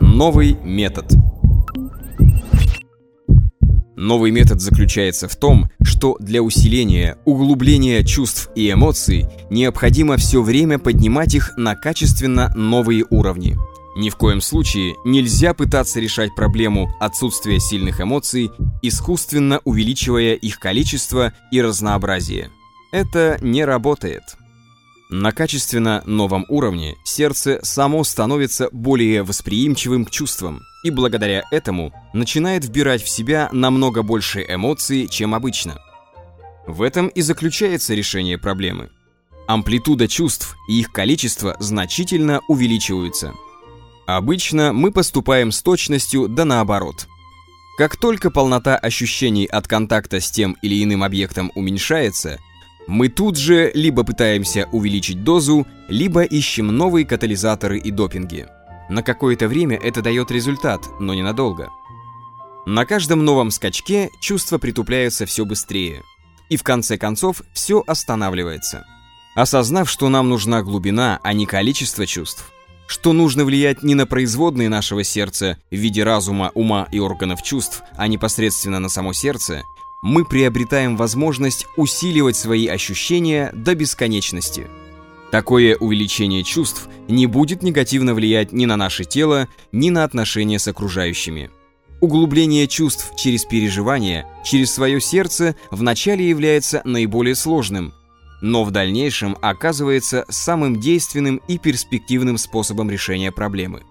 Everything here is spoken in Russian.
Новый метод. Новый метод заключается в том, что для усиления, углубления чувств и эмоций необходимо все время поднимать их на качественно новые уровни. Ни в коем случае нельзя пытаться решать проблему отсутствия сильных эмоций, искусственно увеличивая их количество и разнообразие. Это не работает. На качественно новом уровне сердце само становится более восприимчивым к чувствам и благодаря этому начинает вбирать в себя намного больше эмоций, чем обычно. В этом и заключается решение проблемы. Амплитуда чувств и их количество значительно увеличиваются. Обычно мы поступаем с точностью да наоборот. Как только полнота ощущений от контакта с тем или иным объектом уменьшается – мы тут же либо пытаемся увеличить дозу, либо ищем новые катализаторы и допинги. На какое-то время это дает результат, но ненадолго. На каждом новом скачке чувства притупляются все быстрее. И в конце концов все останавливается. Осознав, что нам нужна глубина, а не количество чувств, что нужно влиять не на производные нашего сердца в виде разума, ума и органов чувств, а непосредственно на само сердце, мы приобретаем возможность усиливать свои ощущения до бесконечности. Такое увеличение чувств не будет негативно влиять ни на наше тело, ни на отношения с окружающими. Углубление чувств через переживания, через свое сердце вначале является наиболее сложным, но в дальнейшем оказывается самым действенным и перспективным способом решения проблемы.